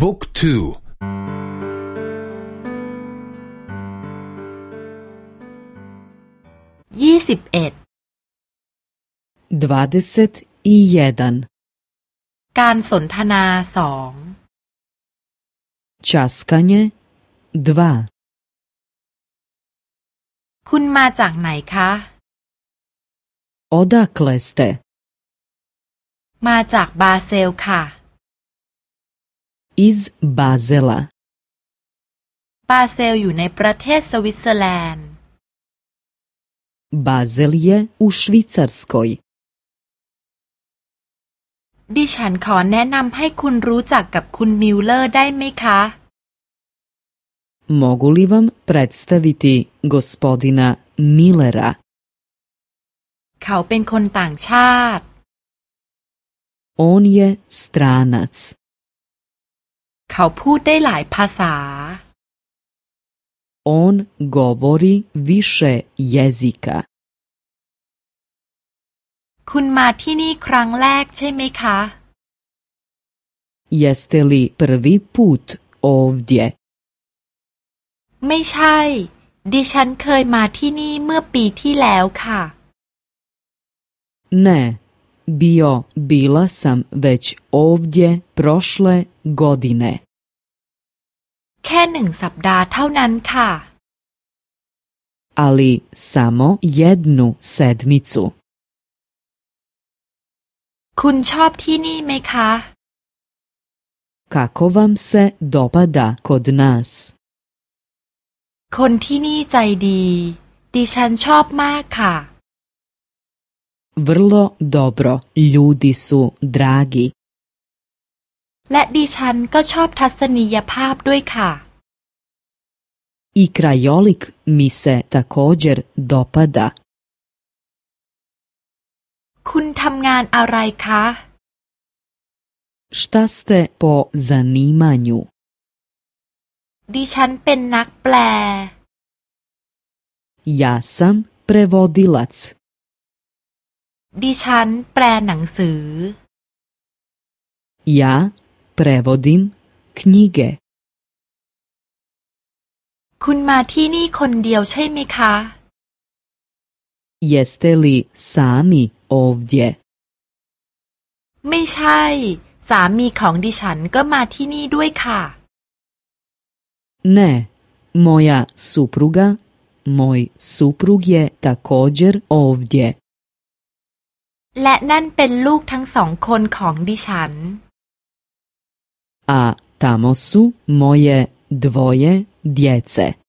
บุ๊กทูยี่สิบเอ็ดดวาเดสตอีเยดันการสนทนาสอง Časkanje 2คุณมาจากไหนคะ Odakle ste มาจากบาเซลค่ะ Iz Bazela บาเซลอยู่ในประเทศสวิตเซอร์แลนด์ Bazel je u Švicarskoj ดิฉันขอแนะนำให้คุณรู้จักกับคุณมิลเลอร์ได้ไหมคะ Mogu li vam predstaviti gospodina Millera? เขาเป็นคนต่างชาติ On je stranac. เขาพูดได้หลายภาษา On govori više jezika. คุณมาที่นี่ครั้งแรกใช่ไหมคะ Jeste li prvi put ovdje? ไม่ใช่ ดิฉันเคยมาที่นี่เมื่อปีที่แล้วค่ะ Ne, bio, bila sam već ovdje prošle godine. แค่หนึ่งสัปดาห์เท่านั้นค่ะ Ali samo jednu sedmicu. คุณชอบที่นี่ไหมคะ Kako vam se dopada kod nas? คนที่นี่ใจดี ดิฉันชอบมากค่ะ Vrlo dobro, ljudi su dragi. และดิฉันก็ชอบทัศนียภาพด้วยค่ะ I krajolik mi se također dopada. คุณทำงานอะไรคะ Šta ste po zanimanju? ดิฉันเป็นนักแปล Ja sam prevodilac. ดิฉันแปลหนังสือ Ja prevodim knjige. คุณมาที่นี่คนเดียวใช่ไหมคะ Jeste li sami ovdje? ไม่ใช่ สามีของดิฉันก็มาที่นี่ด้วยค่ะ Ne, moja supruga, moj suprug je također ovdje. และนั่นเป็นลูกทั้งสองคนของดิฉัน A tamo su moje dvoje djece.